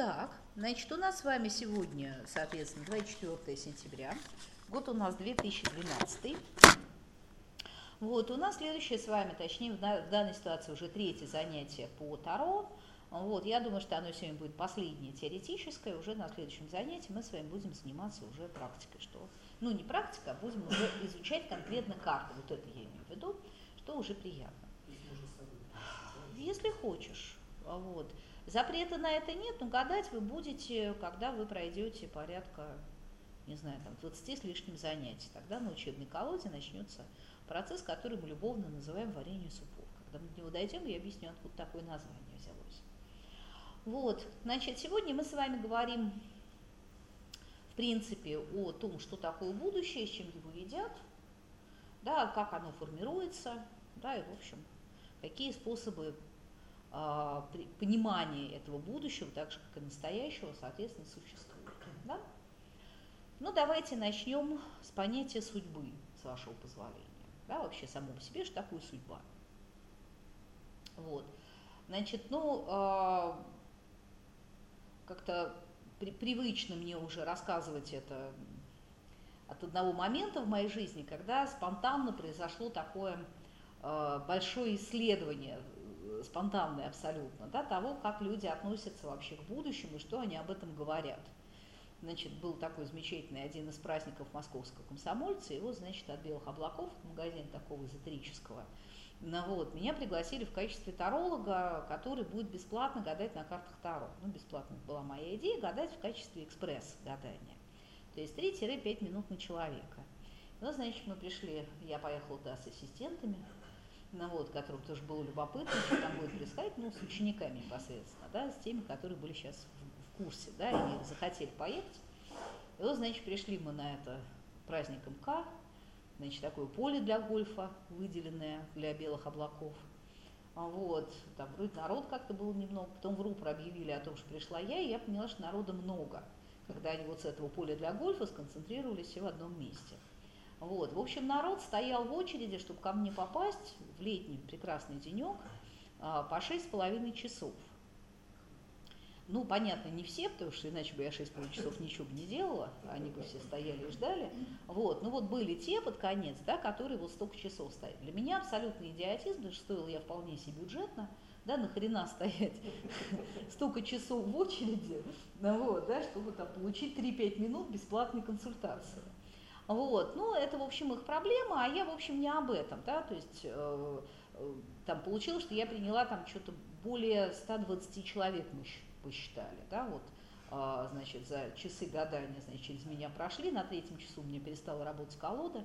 Итак, значит, у нас с вами сегодня, соответственно, 24 сентября, год у нас 2012. Вот, у нас следующее с вами, точнее, в данной ситуации уже третье занятие по Таро. Вот, я думаю, что оно сегодня будет последнее теоретическое, уже на следующем занятии мы с вами будем заниматься уже практикой, что, ну, не практика, а будем уже изучать конкретно карты, вот это я имею в виду, что уже приятно. Если хочешь, вот. Запрета на это нет, но гадать вы будете, когда вы пройдете порядка, не знаю, там 20 с лишним занятий. Тогда на учебной колоде начнется процесс, который мы любовно называем варенье супов. Когда мы до него дойдем, я объясню, откуда такое название взялось. Вот, значит, сегодня мы с вами говорим, в принципе, о том, что такое будущее, с чем его едят, да, как оно формируется, да, и, в общем, какие способы понимание этого будущего, так же как и настоящего, соответственно, существует. Да? Ну, давайте начнем с понятия судьбы, с вашего позволения. Да, вообще само по себе, что такое судьба. Вот. Значит, ну, э, как-то при, привычно мне уже рассказывать это от одного момента в моей жизни, когда спонтанно произошло такое э, большое исследование спонтанное абсолютно, да, того, как люди относятся вообще к будущему и что они об этом говорят. Значит, был такой замечательный один из праздников московского комсомольца, его, значит, от белых облаков, магазин такого эзотерического, ну, вот, меня пригласили в качестве таролога, который будет бесплатно гадать на картах Таро. Ну, бесплатно была моя идея, гадать в качестве экспресс-гадания. То есть 3-5 минут на человека. Ну, значит, мы пришли, я поехала туда с ассистентами, ну, вот, которым тоже было любопытно, что там будет происходить, ну, с учениками непосредственно, да, с теми, которые были сейчас в, в курсе, да, и захотели поехать. И вот, значит, пришли мы на это праздник МК, значит, такое поле для гольфа, выделенное для белых облаков. А вот, там вроде народ как-то было немного, потом в РУПР объявили о том, что пришла я, и я поняла, что народа много, когда они вот с этого поля для гольфа сконцентрировались все в одном месте. Вот. В общем, народ стоял в очереди, чтобы ко мне попасть в летний прекрасный денек а, по шесть с половиной часов. Ну, понятно, не все, потому что иначе бы я шесть с половиной часов ничего бы не делала, они бы все стояли и ждали. Вот. Ну вот были те под конец, да, которые вот столько часов стоят. Для меня абсолютный идиотизм, что стоил я вполне себе бюджетно, да, нахрена стоять столько часов в очереди, ну, вот, да, чтобы там получить 3-5 минут бесплатной консультации. Вот, ну, это, в общем, их проблема, а я, в общем, не об этом, да, то есть э, э, там получилось, что я приняла там что-то более 120 человек мы посчитали, да, вот, значит, за часы гадания, значит, через меня прошли, на третьем часу мне перестала работать колода,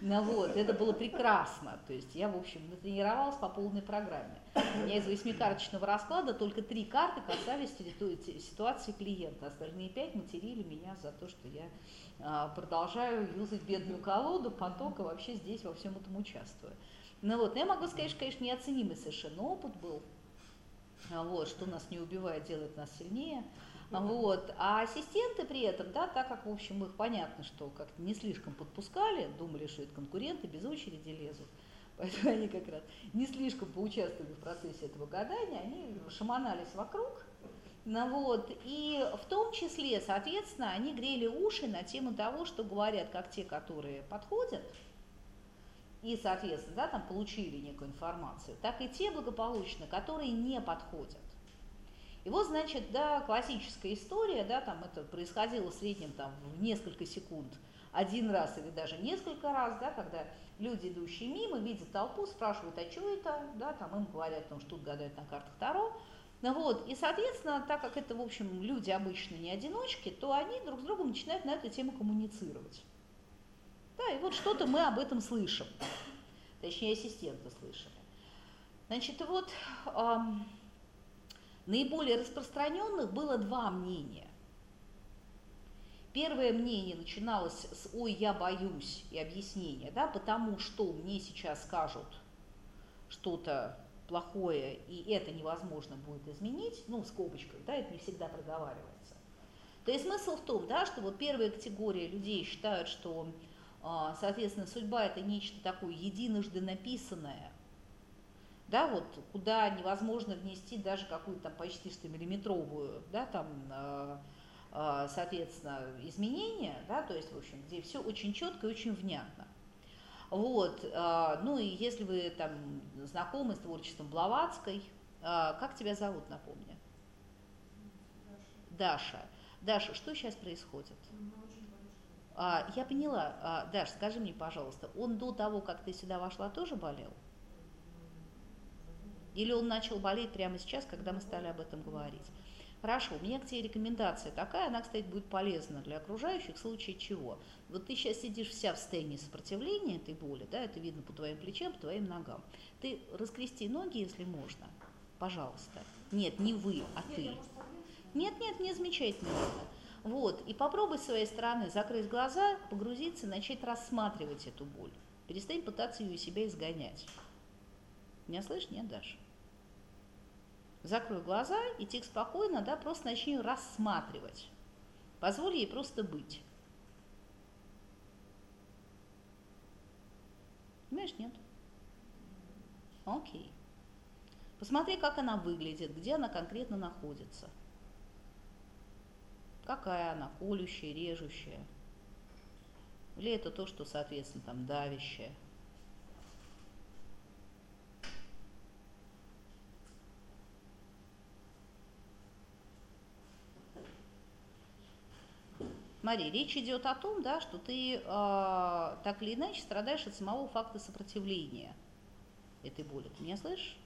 ну, вот, это было прекрасно, то есть я, в общем, натренировалась по полной программе. У меня из восьмикарточного расклада только три карты касались ситуации клиента, остальные пять материли меня за то, что я а, продолжаю юзать бедную колоду, поток, и вообще здесь во всем этом участвую. Ну вот, я могу сказать, что, конечно, неоценимый совершенно опыт был, а вот, что нас не убивает, делает нас сильнее. Вот. А ассистенты при этом, да, так как, в общем, их понятно, что как-то не слишком подпускали, думали, что это конкуренты, без очереди лезут, поэтому они как раз не слишком поучаствовали в процессе этого гадания, они шаманались вокруг, ну вот, и в том числе, соответственно, они грели уши на тему того, что говорят как те, которые подходят, и, соответственно, да, там получили некую информацию, так и те благополучно, которые не подходят. И вот, значит, да, классическая история, да, там это происходило в среднем там в несколько секунд, один раз или даже несколько раз, да, когда люди, идущие мимо, видят толпу, спрашивают, а что это, да, там им говорят, потому что тут гадают на картах Таро, ну вот, и, соответственно, так как это, в общем, люди обычно не одиночки, то они друг с другом начинают на эту тему коммуницировать. Да, и вот что-то мы об этом слышим. Точнее, ассистенты слышали. Значит, вот эм, наиболее распространенных было два мнения. Первое мнение начиналось с «ой, я боюсь» и объяснение, да, потому что мне сейчас скажут что-то плохое, и это невозможно будет изменить, ну, в скобочках, да, это не всегда проговаривается. То есть смысл в том, да, что вот первая категория людей считают, что, а, соответственно, судьба – это нечто такое единожды написанное, да, вот куда невозможно внести даже какую-то там почти что миллиметровую, да, там, э, э, соответственно, изменения, да, то есть, в общем, где все очень четко и очень внятно. Вот, э, ну и если вы там знакомы с творчеством Блаватской, как тебя зовут, напомни? Даша. Даша, что сейчас происходит? А, я поняла. А, Даш, скажи мне, пожалуйста, он до того, как ты сюда вошла, тоже болел? Или он начал болеть прямо сейчас, когда мы стали об этом говорить? Хорошо, у меня к тебе рекомендация такая, она, кстати, будет полезна для окружающих в случае чего. Вот ты сейчас сидишь вся в состоянии сопротивления этой боли, да, это видно по твоим плечам, по твоим ногам. Ты раскрести ноги, если можно, пожалуйста. Нет, не вы, а ты. Нет, нет, не замечательно видно. Вот, и попробуй с своей стороны закрыть глаза, погрузиться, начать рассматривать эту боль. Перестань пытаться ее из себя изгонять. Меня слышишь? Нет, Даша? Закрой глаза и тихо спокойно, да, просто начни рассматривать. Позволь ей просто быть. Понимаешь, нет? Окей. Посмотри, как она выглядит, где она конкретно находится. Какая она, колющая, режущая. Или это то, что, соответственно, там давящее. Смотри, речь идет о том, да, что ты э, так или иначе страдаешь от самого факта сопротивления этой боли. Ты меня слышишь?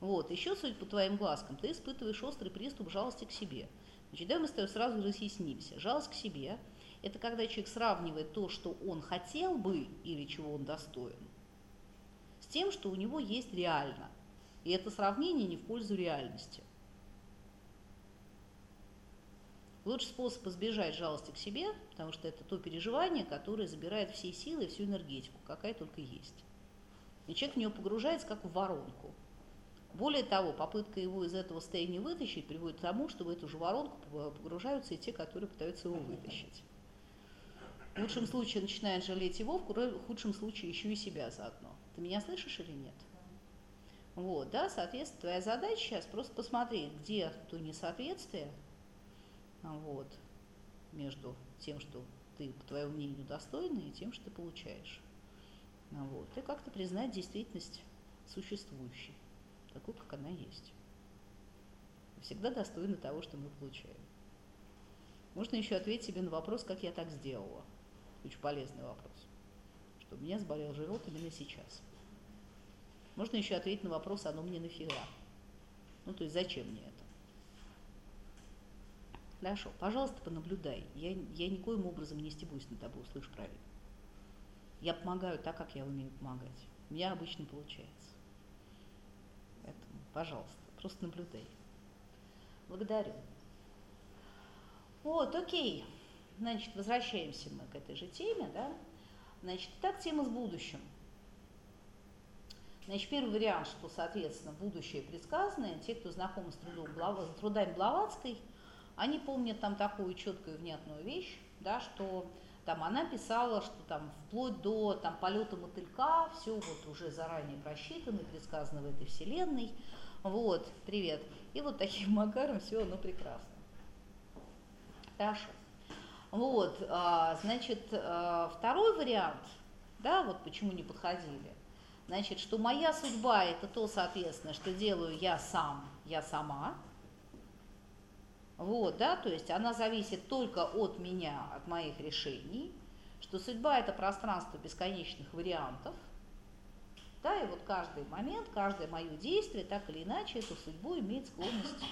Вот, еще суть по твоим глазкам, ты испытываешь острый приступ жалости к себе. Значит, давай мы с тобой сразу разъяснимся. Жалость к себе – это когда человек сравнивает то, что он хотел бы или чего он достоин, с тем, что у него есть реально. И это сравнение не в пользу реальности. Лучший способ избежать жалости к себе, потому что это то переживание, которое забирает все силы и всю энергетику, какая только есть. И человек в нее погружается, как в воронку. Более того, попытка его из этого состояния вытащить приводит к тому, что в эту же воронку погружаются и те, которые пытаются его вытащить. В лучшем случае начинает жалеть его, в худшем случае еще и себя заодно. Ты меня слышишь или нет? Вот, да, соответственно, твоя задача сейчас просто посмотреть, где то несоответствие, вот, между тем, что ты, по твоему мнению, достойный, и тем, что ты получаешь. Вот, и как-то признать действительность существующей, такой, как она есть. Всегда достойны того, что мы получаем. Можно еще ответить себе на вопрос, как я так сделала. Очень полезный вопрос. Что у меня заболел живот именно сейчас. Можно еще ответить на вопрос, оно мне нафига. Ну, то есть, зачем мне это? Хорошо, пожалуйста, понаблюдай. Я, я никоим образом не стебусь на тобой, услышь правильно. Я помогаю так, как я умею помогать. У меня обычно получается. Поэтому, пожалуйста, просто наблюдай. Благодарю. Вот, окей. Значит, возвращаемся мы к этой же теме, да. Значит, так тема с будущим. Значит, первый вариант, что, соответственно, будущее предсказанное, те, кто знаком с, трудом, с трудами Блаватской – они помнят там такую четкую внятную вещь, да, что там она писала, что там вплоть до там, полета мотылька все вот уже заранее просчитано, предсказано в этой вселенной. Вот, привет. И вот таким макаром все оно прекрасно. Хорошо. Вот, а, значит, а, второй вариант, да, вот почему не подходили. Значит, что моя судьба это то, соответственно, что делаю я сам, я сама, вот, да, то есть она зависит только от меня, от моих решений, что судьба это пространство бесконечных вариантов, да, и вот каждый момент, каждое мое действие, так или иначе, эту судьбу имеет склонность,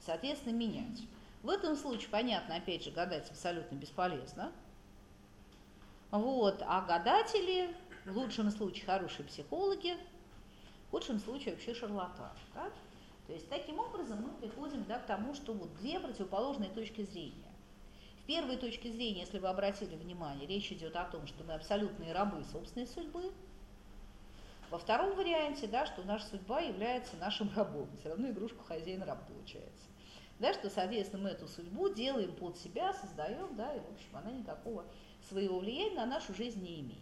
соответственно, менять. В этом случае, понятно, опять же, гадать абсолютно бесполезно. Вот, а гадатели, в лучшем случае, хорошие психологи, в худшем случае вообще шарлатаны. Да? То есть таким образом мы приходим да, к тому, что вот две противоположные точки зрения. В первой точке зрения, если вы обратили внимание, речь идет о том, что мы абсолютные рабы собственной судьбы. Во втором варианте, да, что наша судьба является нашим рабом. Все равно игрушку хозяин-раб получается. Да, что, соответственно, мы эту судьбу делаем под себя, создаем, да, и, в общем, она никакого своего влияния на нашу жизнь не имеет.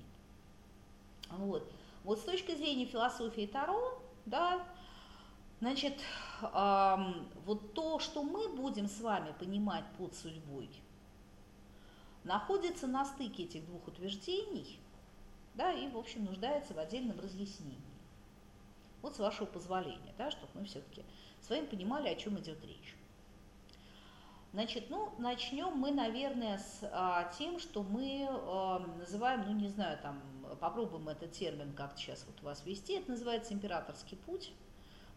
Вот. Вот с точки зрения философии Таро, да, значит, вот то, что мы будем с вами понимать под судьбой, находится на стыке этих двух утверждений, да, и, в общем, нуждается в отдельном разъяснении. Вот с вашего позволения, да, чтобы мы все-таки с вами понимали, о чем идет речь. Значит, ну, начнем мы, наверное, с а, тем, что мы а, называем, ну, не знаю, там, попробуем этот термин как-то сейчас вот у вас вести, это называется императорский путь.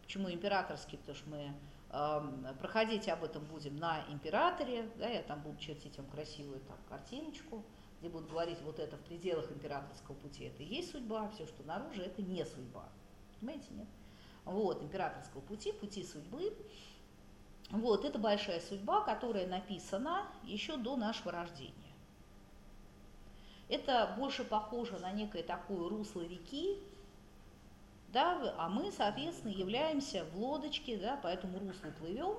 Почему императорский? Потому что мы э, проходить об этом будем на императоре, да, я там буду чертить вам красивую там картиночку, где будут говорить, вот это в пределах императорского пути, это и есть судьба, все, что наружу, это не судьба. Понимаете, нет? Вот, императорского пути, пути судьбы. Вот, это большая судьба, которая написана еще до нашего рождения. Это больше похоже на некое такое русло реки, да, а мы, соответственно, являемся в лодочке, да, по этому руслу плывем,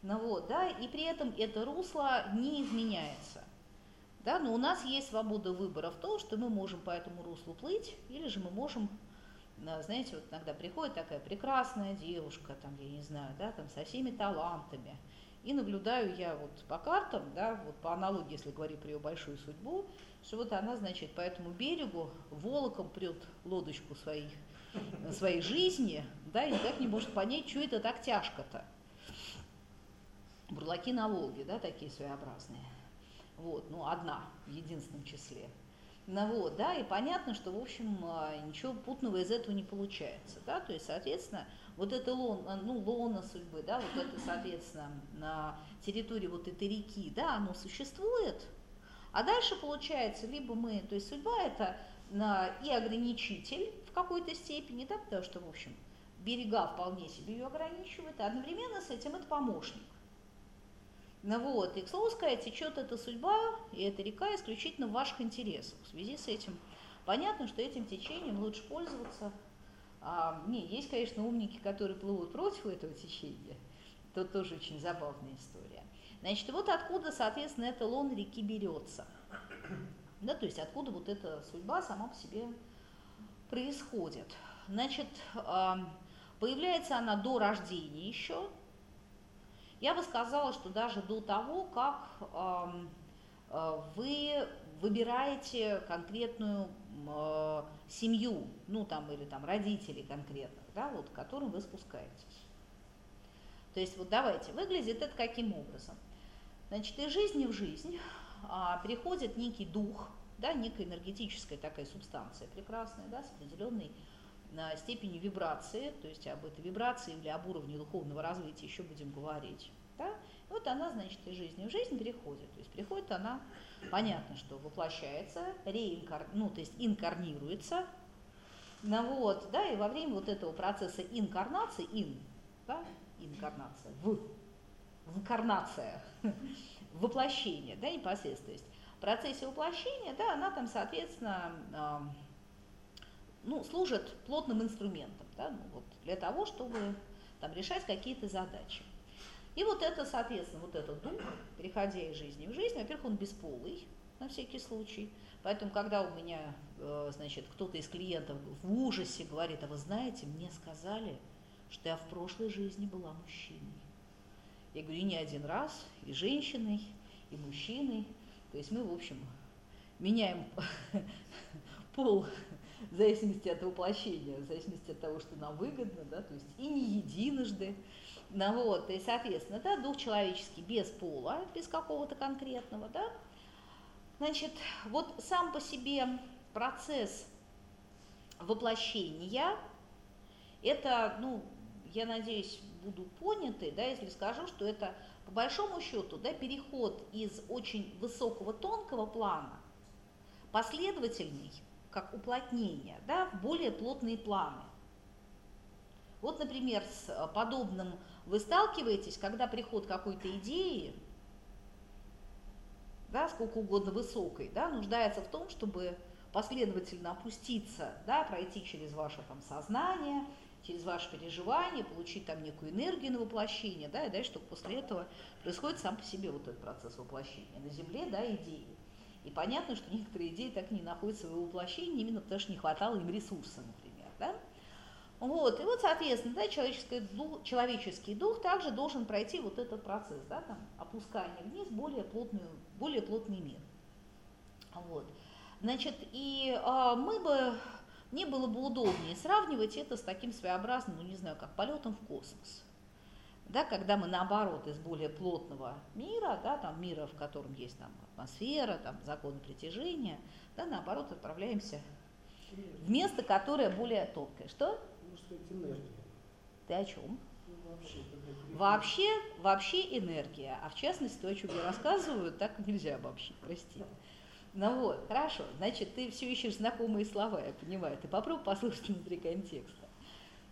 ну вот, да, и при этом это русло не изменяется. Да, но у нас есть свобода выбора в том, что мы можем по этому руслу плыть, или же мы можем, знаете, вот иногда приходит такая прекрасная девушка, там, я не знаю, да, там, со всеми талантами, и наблюдаю я вот по картам, да, вот по аналогии, если говорить про ее большую судьбу, что вот она, значит, по этому берегу волоком прет лодочку своих своей жизни, да, и никак не может понять, что это так тяжко-то. Бурлаки на Волге, да, такие своеобразные. Вот, ну, одна в единственном числе. Ну вот, да, и понятно, что, в общем, а, ничего путного из этого не получается, да, то есть, соответственно, вот это лон, ну, лона судьбы, да, вот это, соответственно, на территории вот этой реки, да, оно существует, а дальше получается, либо мы, то есть судьба это и ограничитель в какой-то степени, да, потому что, в общем, берега вполне себе ее ограничивают, а одновременно с этим это помощник. Ну вот, и, к слову сказать, течет эта судьба и эта река исключительно в ваших интересах. В связи с этим понятно, что этим течением лучше пользоваться. А, не, есть, конечно, умники, которые плывут против этого течения. Это тоже очень забавная история. Значит, вот откуда, соответственно, эта лон реки берется. Да, то есть откуда вот эта судьба сама по себе происходит. Значит, появляется она до рождения еще. Я бы сказала, что даже до того, как а, вы выбираете конкретную семью, ну там или там родителей конкретных, да, вот, к которым вы спускаетесь. То есть вот давайте, выглядит это каким образом? Значит, из жизни в жизнь а, приходит некий дух, да, некая энергетическая такая субстанция прекрасная, да, с определенной а, степенью вибрации, то есть об этой вибрации или об уровне духовного развития еще будем говорить. Да? Вот она, значит, из жизни в жизнь приходит. То есть приходит она, понятно, что воплощается, реинкар... ну, то есть инкарнируется, ну, вот, да, и во время вот этого процесса инкарнации, ин, да, инкарнация, в, инкарнация, воплощение, да, непосредственно. То есть в процессе воплощения, да, она там, соответственно, ну, служит плотным инструментом, да, ну, вот, для того, чтобы там решать какие-то задачи. И вот это, соответственно, вот этот дух, переходя из жизни в жизнь, во-первых, он бесполый, на всякий случай. Поэтому, когда у меня, э, значит, кто-то из клиентов в ужасе говорит, а вы знаете, мне сказали, что я в прошлой жизни была мужчиной. Я говорю, и не один раз, и женщиной, и мужчиной. То есть мы, в общем, меняем пол в зависимости от воплощения, в зависимости от того, что нам выгодно, да, то есть и не единожды. Ну, вот, и, соответственно, да, дух человеческий без пола, без какого-то конкретного, да. Значит, вот сам по себе процесс воплощения, это, ну, я надеюсь, буду поняты, да, если скажу, что это по большому счету да, переход из очень высокого тонкого плана, последовательный, как уплотнение, да, в более плотные планы. Вот, например, с подобным вы сталкиваетесь, когда приход какой-то идеи, да, сколько угодно высокой, да, нуждается в том, чтобы последовательно опуститься, да, пройти через ваше там сознание, через ваши переживания, получить там некую энергию на воплощение, да, и дальше только после этого происходит сам по себе вот этот процесс воплощения на Земле, да, идеи. И понятно, что некоторые идеи так не находят своего воплощения, именно потому что не хватало им ресурса, например. Да? Вот, и вот, соответственно, да, человеческий, дух, человеческий дух также должен пройти вот этот процесс, да, там, опускания вниз, более, плотную, более плотный мир. Вот. Значит, и а, мы бы, мне было бы удобнее сравнивать это с таким своеобразным, ну не знаю, как полетом в космос. Да, когда мы наоборот из более плотного мира, да, там мира, в котором есть там атмосфера, там законы притяжения, да, наоборот отправляемся в место, которое более тонкое. Что? Ты о чем? Ну, вообще, вообще, вообще энергия. А в частности, то, о чем я рассказываю, так нельзя обобщить, прости. Ну вот, хорошо, значит, ты все ищешь знакомые слова, я понимаю. Ты попробуй послушать внутри контекста.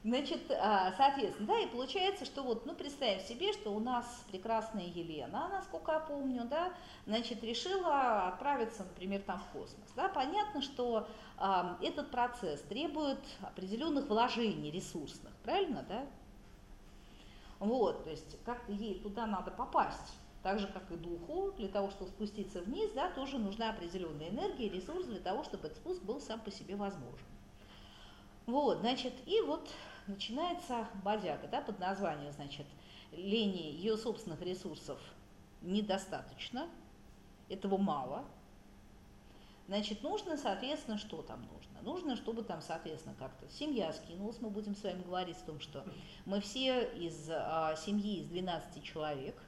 Значит, а, соответственно, да, и получается, что вот, ну, представим себе, что у нас прекрасная Елена, насколько я помню, да, значит, решила отправиться, например, там в космос, да, понятно, что а, этот процесс требует определенных вложений ресурсных, правильно, да? Вот, то есть как-то ей туда надо попасть, так же, как и духу, для того, чтобы спуститься вниз, да, тоже нужна определенная энергия, ресурс для того, чтобы этот спуск был сам по себе возможен. Вот, значит, и вот начинается бодяга, да, под названием, значит, лени ее собственных ресурсов недостаточно, этого мало. Значит, нужно, соответственно, что там нужно? Нужно, чтобы там, соответственно, как-то семья скинулась, мы будем с вами говорить о том, что мы все из а, семьи из 12 человек,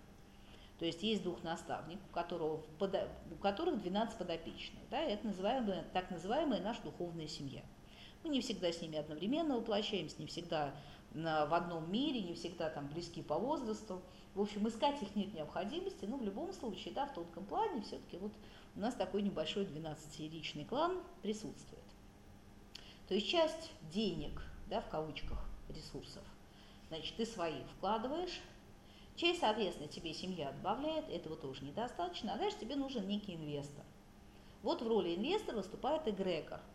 то есть есть двух наставник, у, которого, у которых 12 подопечных, да, это называемая, так называемая наша духовная семья. Мы не всегда с ними одновременно воплощаемся, не всегда в одном мире, не всегда там близки по возрасту. В общем, искать их нет необходимости, но в любом случае, да, в тонком плане все-таки вот у нас такой небольшой 12-серичный клан присутствует. То есть часть денег, да, в кавычках, ресурсов, значит, ты свои вкладываешь, часть, соответственно, тебе семья добавляет, этого тоже недостаточно, а дальше тебе нужен некий инвестор. Вот в роли инвестора выступает эгрегор –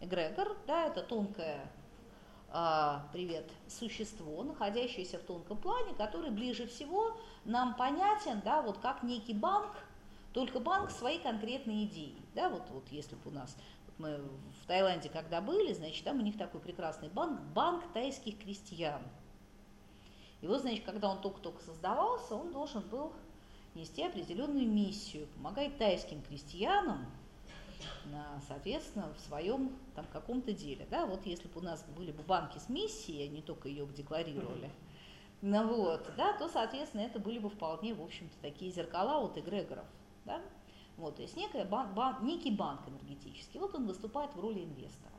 эгрегор, да, это тонкое, а, привет, существо, находящееся в тонком плане, который ближе всего нам понятен, да, вот как некий банк, только банк своей конкретной идеи, да, вот, вот если бы у нас, вот мы в Таиланде когда были, значит, там у них такой прекрасный банк, банк тайских крестьян. И вот, значит, когда он только-только создавался, он должен был нести определенную миссию, помогать тайским крестьянам соответственно, в своем там каком-то деле. Да, вот если бы у нас были бы банки с миссией, не только ее бы декларировали, ну вот, да, то, соответственно, это были бы вполне, в общем-то, такие зеркала от эгрегоров, да. Вот, то есть некая бан, бан, некий банк энергетический, вот он выступает в роли инвестора.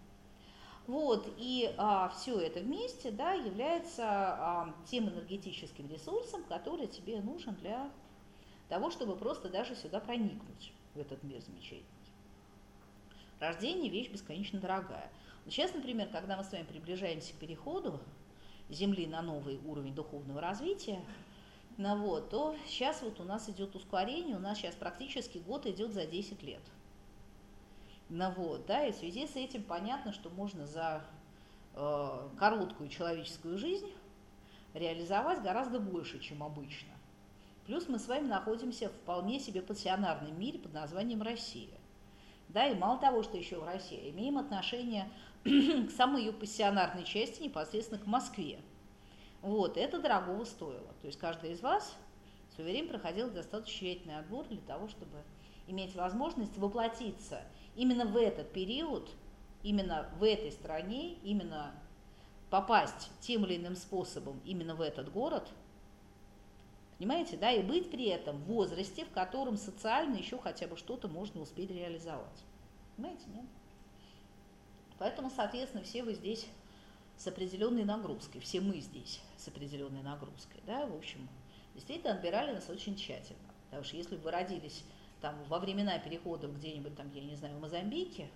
Вот, и а, все это вместе, да, является а, тем энергетическим ресурсом, который тебе нужен для того, чтобы просто даже сюда проникнуть, в этот мир замечательный. Рождение – вещь бесконечно дорогая. Но сейчас, например, когда мы с вами приближаемся к переходу Земли на новый уровень духовного развития, ну вот, то сейчас вот у нас идет ускорение, у нас сейчас практически год идет за 10 лет. Ну вот, да, и в связи с этим понятно, что можно за э, короткую человеческую жизнь реализовать гораздо больше, чем обычно. Плюс мы с вами находимся в вполне себе пассионарном мире под названием Россия. Да, и мало того, что еще в России, имеем отношение к самой ее пассионарной части, непосредственно к Москве. Вот, это дорогого стоило. То есть каждый из вас время проходил достаточно тщательный отбор для того, чтобы иметь возможность воплотиться именно в этот период, именно в этой стране, именно попасть тем или иным способом именно в этот город, понимаете, да, и быть при этом в возрасте, в котором социально еще хотя бы что-то можно успеть реализовать. Понимаете, нет? Поэтому, соответственно, все вы здесь с определенной нагрузкой, все мы здесь с определенной нагрузкой, да, в общем, действительно отбирали нас очень тщательно, потому что если бы вы родились там во времена переходов где-нибудь там, я не знаю, в Мозамбике,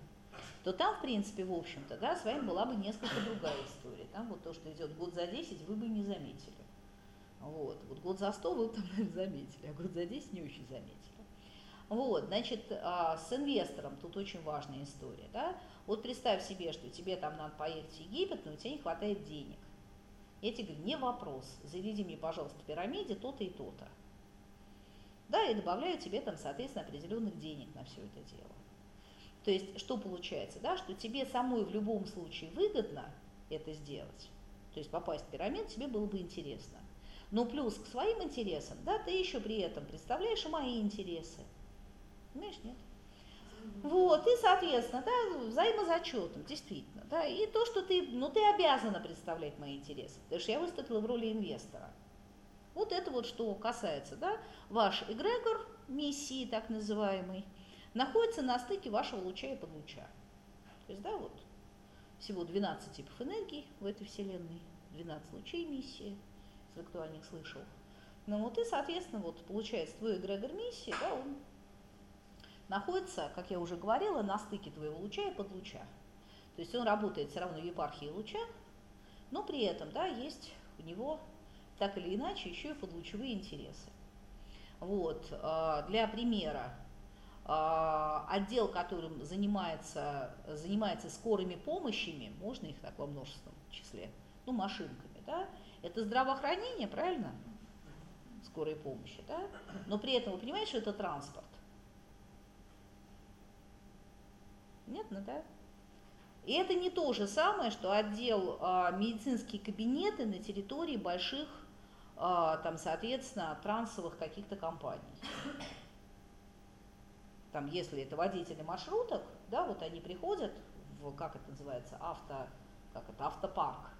то там, в принципе, в общем-то, да, с вами была бы несколько другая история. Там вот то, что идет год за 10, вы бы не заметили. Вот, вот год за 100 вы бы там, наверное, заметили, а год за 10 не очень заметили. Вот, значит, а, с инвестором тут очень важная история, да. Вот представь себе, что тебе там надо поехать в Египет, но у тебя не хватает денег. Я тебе говорю, не вопрос, заведи мне, пожалуйста, пирамиде то-то и то-то. Да, и добавляют тебе там, соответственно, определенных денег на все это дело. То есть, что получается, да, что тебе самой в любом случае выгодно это сделать, то есть попасть в пирамид тебе было бы интересно. Но плюс к своим интересам, да, ты еще при этом представляешь мои интересы. Понимаешь, нет? Вот, и, соответственно, да, взаимозачетом, действительно, да, и то, что ты, ну, ты обязана представлять мои интересы, потому что я выступила в роли инвестора. Вот это вот, что касается, да, ваш эгрегор миссии, так называемый, находится на стыке вашего луча и подлуча. То есть, да, вот, всего 12 типов энергии в этой вселенной, 12 лучей миссии, если кто о них слышал. Ну вот и, соответственно, вот получается твой эгрегор миссии, да, он находится, как я уже говорила, на стыке твоего луча и подлуча. То есть он работает все равно в епархии луча, но при этом, да, есть у него так или иначе еще и подлучевые интересы. Вот, а, для примера, а, отдел, которым занимается, занимается скорыми помощями, можно их так во множественном числе, ну, машинками, да, это здравоохранение, правильно? Скорой помощи, да? Но при этом вы понимаете, что это транспорт. Нет, ну да. И это не то же самое, что отдел а, медицинские кабинеты на территории больших, там, соответственно, трансовых каких-то компаний. Там, если это водители маршруток, да, вот они приходят в, как это называется, авто, как это, автопарк,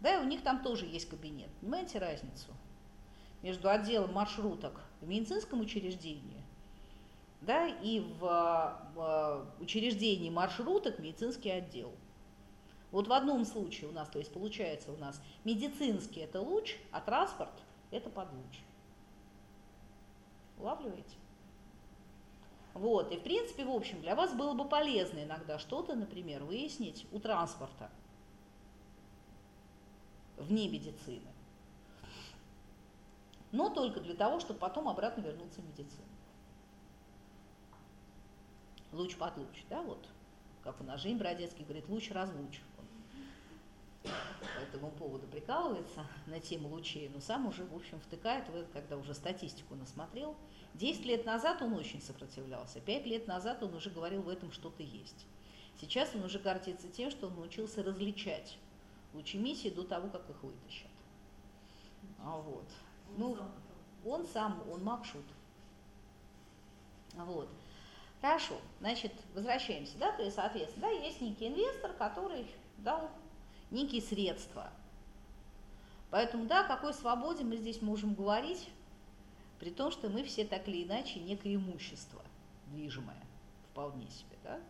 да, и у них там тоже есть кабинет. Понимаете разницу? Между отделом маршруток в медицинском учреждении да, и в, в учреждении маршруток медицинский отдел. Вот в одном случае у нас, то есть получается у нас медицинский это луч, а транспорт это подлуч. Улавливаете? Вот, и в принципе, в общем, для вас было бы полезно иногда что-то, например, выяснить у транспорта вне медицины. Но только для того, чтобы потом обратно вернуться в медицину луч под луч, да, вот, как у нас Жень Бродецкий говорит, луч-разлуч. По этому поводу прикалывается на тему лучей, но сам уже, в общем, втыкает в это, когда уже статистику насмотрел. Десять лет назад он очень сопротивлялся, пять лет назад он уже говорил, в этом что-то есть. Сейчас он уже гордится тем, что он научился различать лучи миссии до того, как их вытащат. А вот. Ну, он сам, он макшут. Вот. Хорошо, значит, возвращаемся, да, то есть, соответственно, да, есть некий инвестор, который дал некие средства. Поэтому, да, о какой свободе мы здесь можем говорить, при том, что мы все так или иначе некое имущество движимое, вполне себе, да.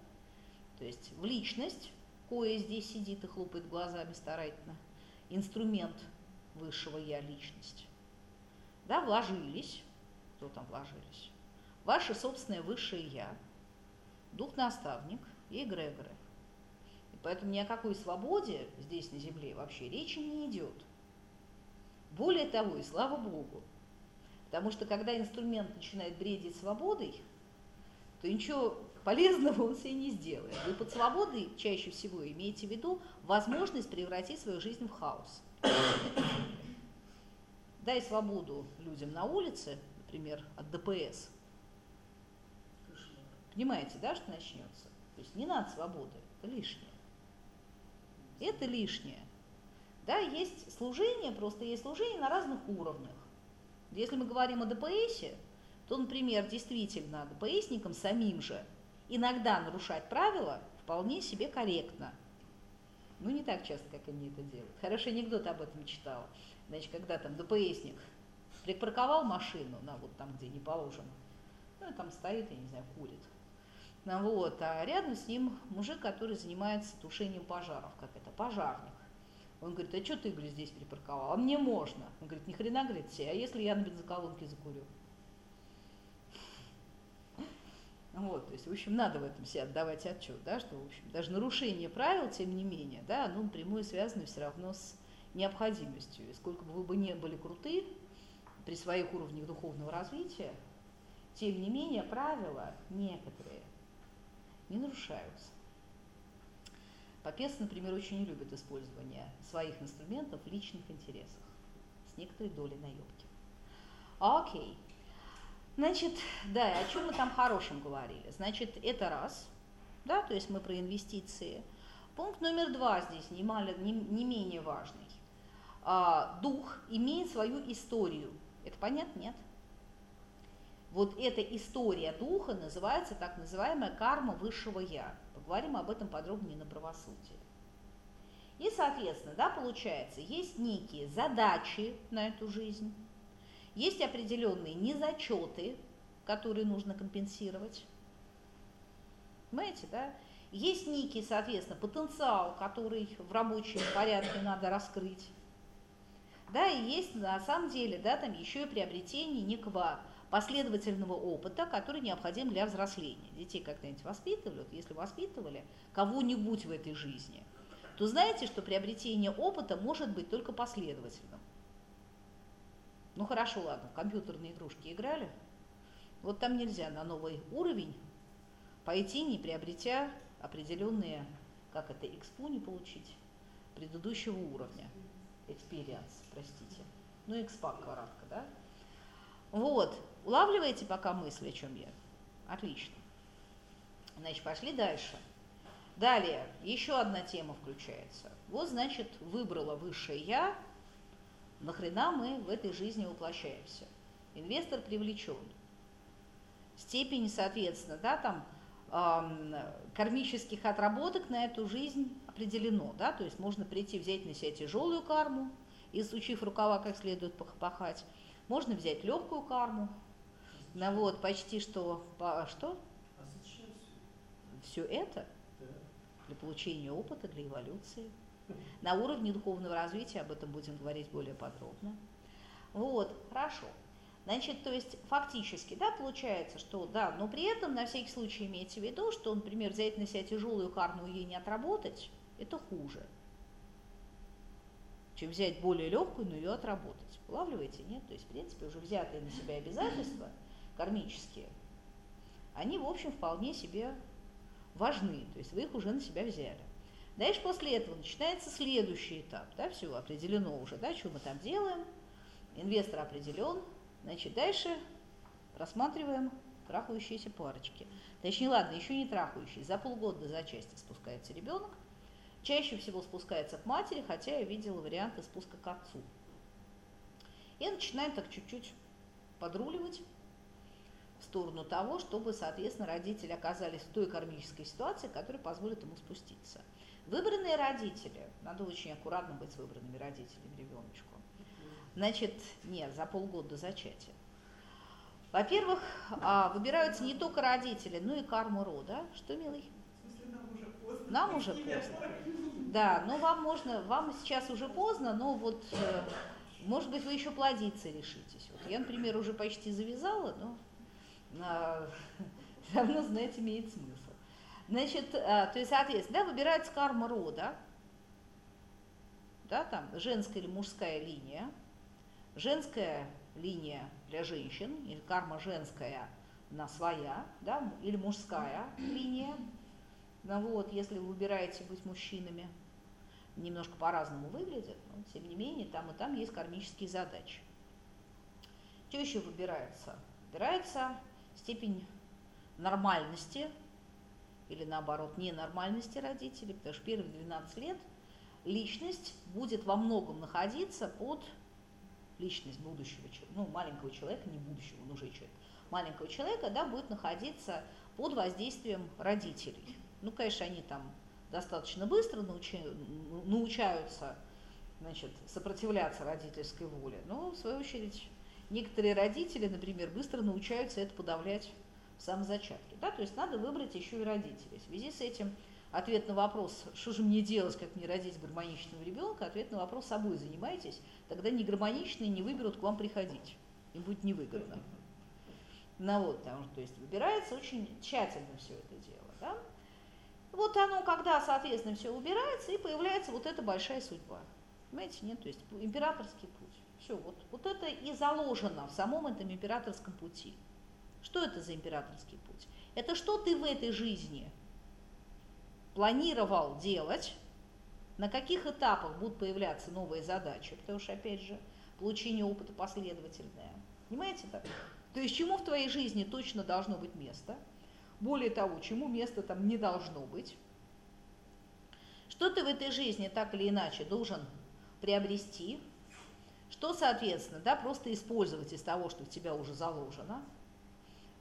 То есть в личность, кое здесь сидит и хлопает глазами старательно, инструмент высшего я личность, да, вложились, кто там вложились, ваше собственное высшее Я, дух-наставник и эгрегоры. И поэтому ни о какой свободе здесь на Земле вообще речи не идет. Более того, и слава Богу, потому что когда инструмент начинает бредить свободой, то ничего полезного он себе не сделает. Вы под свободой чаще всего имеете в виду возможность превратить свою жизнь в хаос. Дай свободу людям на улице, например, от ДПС – Понимаете, да, что начнется? То есть не надо свободы, это лишнее. Это лишнее. Да, есть служение, просто есть служение на разных уровнях. Если мы говорим о ДПСе, то, например, действительно ДПСникам самим же иногда нарушать правила вполне себе корректно. Ну, не так часто, как они это делают. Хороший анекдот об этом читала. Значит, когда там ДПСник припарковал машину, на вот там, где не положено, ну, там стоит, я не знаю, курит. Ну, вот, а рядом с ним мужик, который занимается тушением пожаров, как это, пожарник. Он говорит, а что ты, говорит, здесь припарковал? А мне можно. Он говорит, ни хрена, говорит, себе, а если я на бензоколонке закурю? Вот, то есть, в общем, надо в этом себе отдавать отчет, да, что, в общем, даже нарушение правил, тем не менее, да, оно напрямую связано все равно с необходимостью. И сколько бы вы бы не были круты при своих уровнях духовного развития, тем не менее, правила некоторые не нарушаются. Попец, например, очень не любит использование своих инструментов в личных интересах с некоторой долей наебки. Окей. Значит, да, о чем мы там хорошем говорили? Значит, это раз, да, то есть мы про инвестиции. Пункт номер два здесь не, мало, не, не менее важный. А, дух имеет свою историю. Это понятно? Нет. Вот эта история духа называется так называемая карма высшего я. Поговорим об этом подробнее на правосудии. И, соответственно, да, получается, есть некие задачи на эту жизнь, есть определенные незачеты, которые нужно компенсировать. Понимаете, да? Есть некий, соответственно, потенциал, который в рабочем порядке надо раскрыть. Да, и есть на самом деле, да, там еще и приобретение некого последовательного опыта, который необходим для взросления. Детей как-нибудь воспитывали, вот если воспитывали кого-нибудь в этой жизни, то знаете, что приобретение опыта может быть только последовательным. Ну хорошо, ладно, компьютерные игрушки играли. Вот там нельзя на новый уровень пойти, не приобретя определенные, как это, экспу не получить, предыдущего уровня. Experience, простите. Ну, экспа коротко, да? Вот, улавливаете пока мысли, о чем я? Отлично. Значит, пошли дальше. Далее, еще одна тема включается. Вот, значит, выбрала высшее «я», нахрена мы в этой жизни воплощаемся. Инвестор привлечен. Степень, соответственно, да, там кармических отработок на эту жизнь определено, да, то есть можно прийти взять на себя тяжелую карму, и сучив рукава как следует пахать, можно взять легкую карму, на вот почти что, по, что? Все это для получения опыта, для эволюции. На уровне духовного развития об этом будем говорить более подробно. Вот, хорошо. Значит, то есть фактически, да, получается, что да, но при этом на всякий случай имейте в виду, что, например, взять на себя тяжелую карму и ей не отработать, это хуже, чем взять более легкую, но ее отработать. Улавливаете, нет? То есть, в принципе, уже взятые на себя обязательства кармические, они, в общем, вполне себе важны, то есть вы их уже на себя взяли. Дальше после этого начинается следующий этап, да, все определено уже, да, что мы там делаем, инвестор определен, значит, дальше рассматриваем трахающиеся парочки. Точнее, ладно, еще не трахающие, за полгода до зачастия спускается ребенок, чаще всего спускается к матери, хотя я видела варианты спуска к отцу. И начинаем так чуть-чуть подруливать в сторону того, чтобы, соответственно, родители оказались в той кармической ситуации, которая позволит ему спуститься. Выбранные родители, надо очень аккуратно быть с выбранными родителями ребеночку. Значит, нет, за полгода до зачатия. Во-первых, а, выбираются не только родители, но и карма рода. Что, милый? нам уже поздно. Нам уже поздно. Да, но вам можно, вам сейчас уже поздно, но вот, э, может быть, вы еще плодиться решитесь. Вот я, например, уже почти завязала, но все равно, знаете, имеет смысл. Значит, а, то есть, соответственно, да, выбирается карма рода, да, там женская или мужская линия, женская линия для женщин, или карма женская, на своя, да, или мужская линия, ну вот, если вы выбираете быть мужчинами, немножко по-разному выглядит, но тем не менее там и там есть кармические задачи. Что еще выбирается? Выбирается степень нормальности или наоборот ненормальности родителей, потому что первые 12 лет личность будет во многом находиться под личность будущего ну, маленького человека, не будущего, он уже человек, маленького человека, да, будет находиться под воздействием родителей. Ну, конечно, они там достаточно быстро научи, научаются значит, сопротивляться родительской воле, но, в свою очередь, некоторые родители, например, быстро научаются это подавлять в самом зачатке. Да? То есть надо выбрать еще и родителей. В связи с этим ответ на вопрос, что же мне делать, как мне родить гармоничного ребенка, ответ на вопрос собой занимайтесь, тогда негармоничные не выберут к вам приходить. Им будет невыгодно. Ну вот, там, то есть выбирается очень тщательно все это дело. Да? Вот оно, когда, соответственно, все убирается, и появляется вот эта большая судьба. Понимаете, нет? То есть императорский путь. Все, вот, вот это и заложено в самом этом императорском пути. Что это за императорский путь? Это что ты в этой жизни планировал делать, на каких этапах будут появляться новые задачи, потому что, опять же, получение опыта последовательное. Понимаете так? То есть чему в твоей жизни точно должно быть место, более того, чему места там не должно быть, что ты в этой жизни так или иначе должен приобрести, что, соответственно, да, просто использовать из того, что в тебя уже заложено,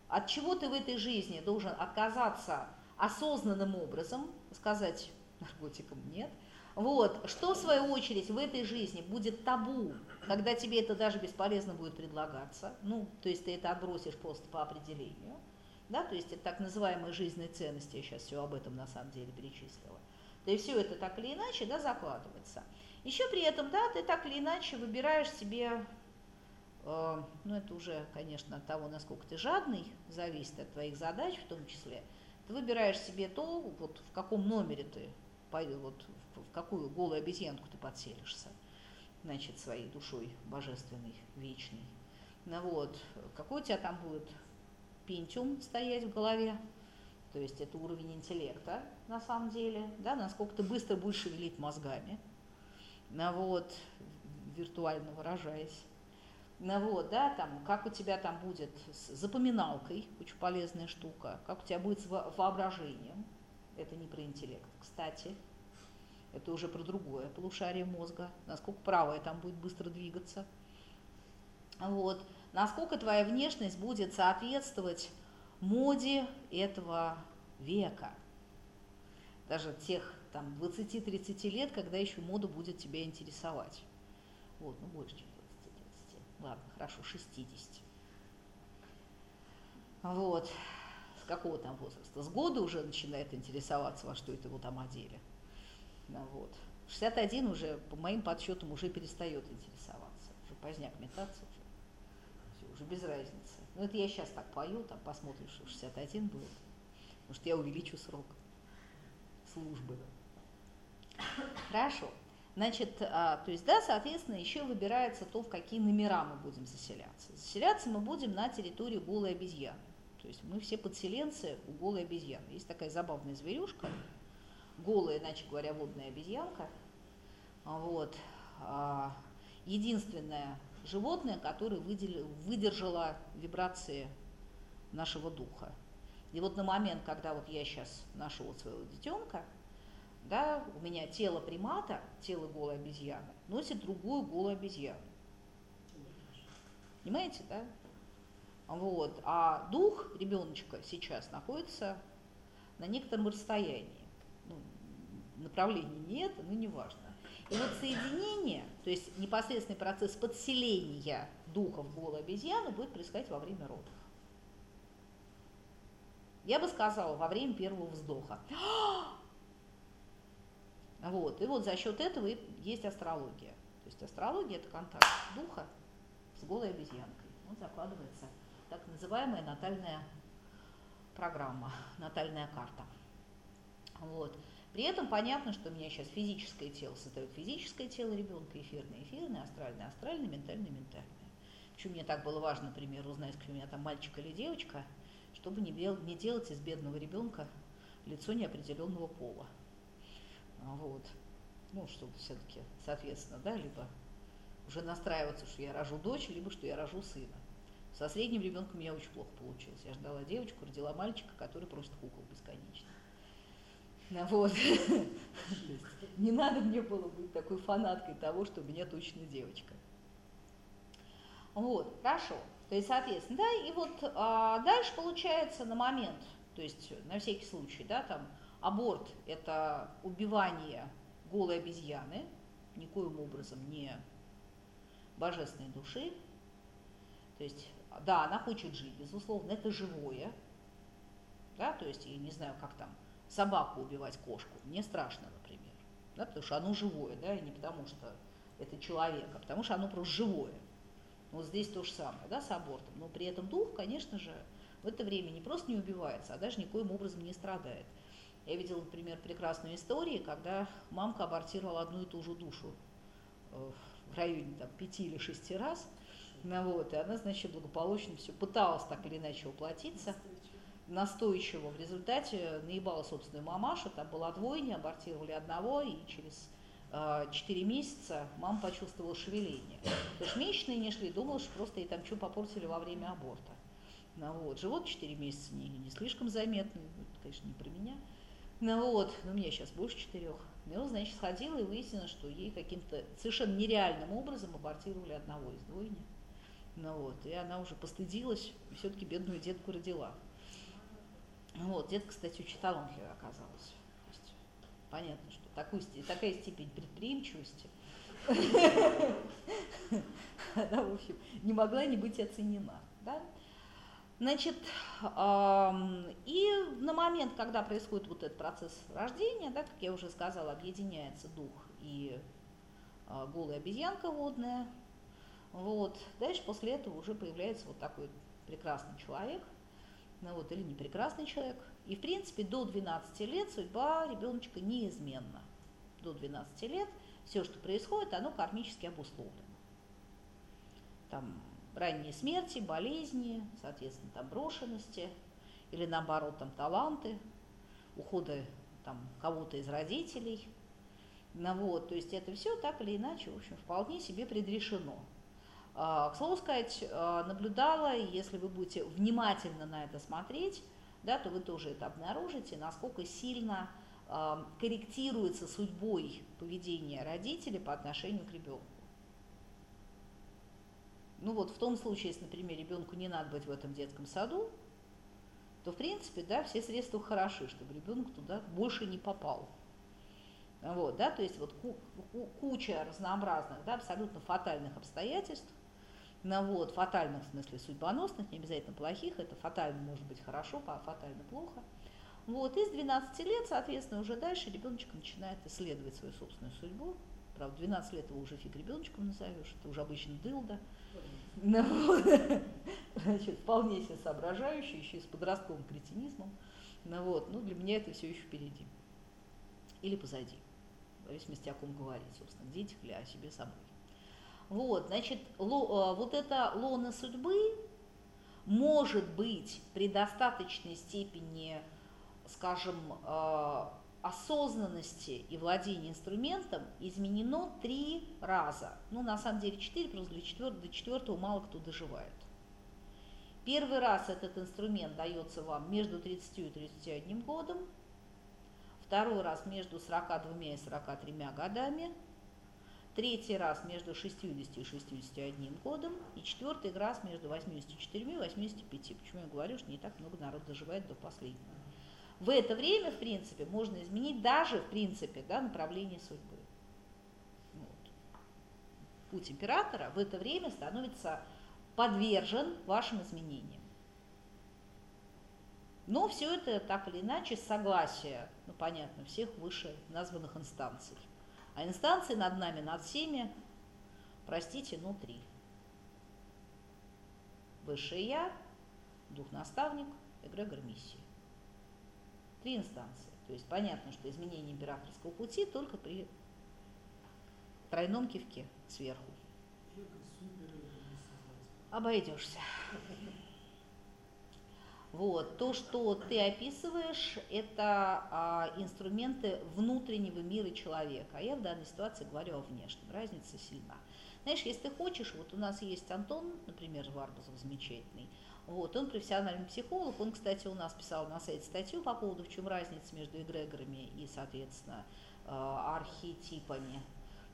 от чего ты в этой жизни должен отказаться осознанным образом, сказать наркотикам нет, вот, что в свою очередь в этой жизни будет табу, когда тебе это даже бесполезно будет предлагаться, ну, то есть ты это отбросишь просто по определению, да, то есть это так называемые жизненные ценности, я сейчас все об этом на самом деле перечислила. То есть все это так или иначе, да, закладывается. Еще при этом, да, ты так или иначе выбираешь себе, э, ну это уже, конечно, от того, насколько ты жадный, зависит от твоих задач в том числе, ты выбираешь себе то, вот в каком номере ты, вот в какую голую обезьянку ты подселишься, значит, своей душой божественной, вечной. Ну вот, какой у тебя там будет пентиум стоять в голове, то есть это уровень интеллекта на самом деле, да, насколько ты быстро будешь шевелить мозгами – ну вот, виртуально выражаясь. Ну вот, да, там, как у тебя там будет с запоминалкой, очень полезная штука, как у тебя будет с воображением, это не про интеллект, кстати, это уже про другое полушарие мозга, насколько правое там будет быстро двигаться. Вот, насколько твоя внешность будет соответствовать моде этого века, даже тех там 20-30 лет, когда еще мода будет тебя интересовать. Вот, ну больше, чем 20-30. Ладно, хорошо, 60. Вот. С какого там возраста? С года уже начинает интересоваться, во что это его там одели. Ну, вот. 61 уже, по моим подсчетам, уже перестает интересоваться. Уже поздняк метаться уже. Все, уже без разницы. Ну, это я сейчас так пою, там посмотрим, что 61 будет. Может, я увеличу срок службы. Хорошо. Значит, а, то есть, да, соответственно, еще выбирается то, в какие номера мы будем заселяться. Заселяться мы будем на территории голой обезьяны. То есть мы все подселенцы у голой обезьяны. Есть такая забавная зверюшка, голая, иначе говоря, водная обезьянка. Вот. А, единственное животное, которое выдержало вибрации нашего духа. И вот на момент, когда вот я сейчас нашел своего детенка, да, у меня тело примата, тело голой обезьяны, носит другую голую обезьяну. Понимаете, да? Вот. А дух ребеночка сейчас находится на некотором расстоянии. Ну, направления нет, но неважно. И вот соединение, то есть непосредственный процесс подселения духа в голую обезьяну будет происходить во время родов. Я бы сказала, во время первого вздоха. Вот. И вот за счет этого и есть астрология. То есть астрология – это контакт духа с голой обезьянкой. Вот закладывается так называемая натальная программа, натальная карта. Вот. При этом понятно, что у меня сейчас физическое тело создает физическое тело ребенка, эфирное, эфирное, астральное, астральное, ментальное, ментальное. Почему мне так было важно, например, узнать, кто у меня там мальчик или девочка, чтобы не, не делать из бедного ребенка лицо неопределенного пола. Вот. Ну, чтобы все-таки, соответственно, да, либо уже настраиваться, что я рожу дочь, либо что я рожу сына. Со средним ребенком у меня очень плохо получилось. Я ждала девочку, родила мальчика, который просит кукол бесконечно. Ну, вот. Не надо мне было быть такой фанаткой того, что у меня точно девочка. Вот, хорошо. То есть, соответственно, да, и вот а, дальше получается на момент, то есть на всякий случай, да, там Аборт – это убивание голой обезьяны, никоим образом не божественной души. То есть, да, она хочет жить, безусловно, это живое. Да, то есть, я не знаю, как там собаку убивать кошку, мне страшно, например. Да, потому что оно живое, да, и не потому что это человек, а потому что оно просто живое. Вот здесь то же самое, да, с абортом. Но при этом дух, конечно же, в это время не просто не убивается, а даже никоим образом не страдает. Я видела, например, прекрасную историю, когда мамка абортировала одну и ту же душу э, в районе там, пяти или шести раз. Ну, вот, и она, значит, благополучно все пыталась так или иначе уплотиться настойчиво. В результате наебала собственную мамашу, там была двойня, абортировали одного, и через э, 4 месяца мама почувствовала шевеление. То есть месячные не шли, думала, что просто ей там что попортили во время аборта. Ну, вот. Живот 4 месяца не, не слишком заметный, это, конечно, не про меня. Ну вот, но мне сейчас больше четырех. Ну, значит, сходила и выяснила, что ей каким-то совершенно нереальным образом абортировали одного из двойни. Ну вот, и она уже постыдилась, все-таки бедную детку родила. Вот, детка, кстати, очень талантливая оказалась. есть, понятно, что такую, такая степень предприимчивости, она, в общем, не могла не быть оценена. Да? Значит, и на момент, когда происходит вот этот процесс рождения, да, как я уже сказала, объединяется дух и а, голая обезьянка водная. Вот. Дальше после этого уже появляется вот такой прекрасный человек, ну вот, или не прекрасный человек. И, в принципе, до 12 лет судьба ребеночка неизменна. До 12 лет все, что происходит, оно кармически обусловлено. Там ранние смерти, болезни, соответственно, там брошенности, или наоборот, там таланты, уходы там кого-то из родителей. Ну, вот, то есть это все так или иначе, в общем, вполне себе предрешено. А, к слову сказать, а, наблюдала, если вы будете внимательно на это смотреть, да, то вы тоже это обнаружите, насколько сильно а, корректируется судьбой поведения родителей по отношению к ребенку. Ну вот в том случае, если, например, ребенку не надо быть в этом детском саду, то в принципе, да, все средства хороши, чтобы ребенок туда больше не попал. Вот, да, то есть вот куча разнообразных, да, абсолютно фатальных обстоятельств, ну, вот, фатальных в смысле судьбоносных, не обязательно плохих, это фатально может быть хорошо, а фатально плохо. Вот, и с 12 лет, соответственно, уже дальше ребеночек начинает исследовать свою собственную судьбу. Правда, 12 лет его уже фиг ребеночком назовешь, это уже обычно дылда. Ну, значит, вполне себе соображающий, еще и с подростковым кретинизмом. Ну, вот, ну, для меня это все еще впереди. Или позади. В зависимости, о ком говорить, собственно, о детях или о себе самой. Вот, значит, ло, э, вот эта лона судьбы может быть при достаточной степени, скажем, э, осознанности и владения инструментом изменено три раза. Ну, на самом деле четыре, просто для четвертого, до четвертого мало кто доживает. Первый раз этот инструмент дается вам между 30 и 31 годом, второй раз между 42 и 43 годами, третий раз между 60 и 61 годом и четвертый раз между 84 и 85. Почему я говорю, что не так много народ доживает до последнего в это время, в принципе, можно изменить даже, в принципе, да, направление судьбы. Вот. Путь императора в это время становится подвержен вашим изменениям. Но все это так или иначе согласие, ну понятно, всех выше названных инстанций. А инстанции над нами, над всеми, простите, ну три. Высшее Я, Дух-наставник, эгрегор миссии. Три инстанции. То есть понятно, что изменение императорского пути только при тройном кивке сверху. Обойдешься. Вот. То, что ты описываешь, это а, инструменты внутреннего мира человека. А я в данной ситуации говорю о внешнем. Разница сильна. Знаешь, если ты хочешь, вот у нас есть Антон, например, Варбузов замечательный, вот, он профессиональный психолог, он, кстати, у нас писал на сайте статью по поводу, в чем разница между эгрегорами и, соответственно, э, архетипами.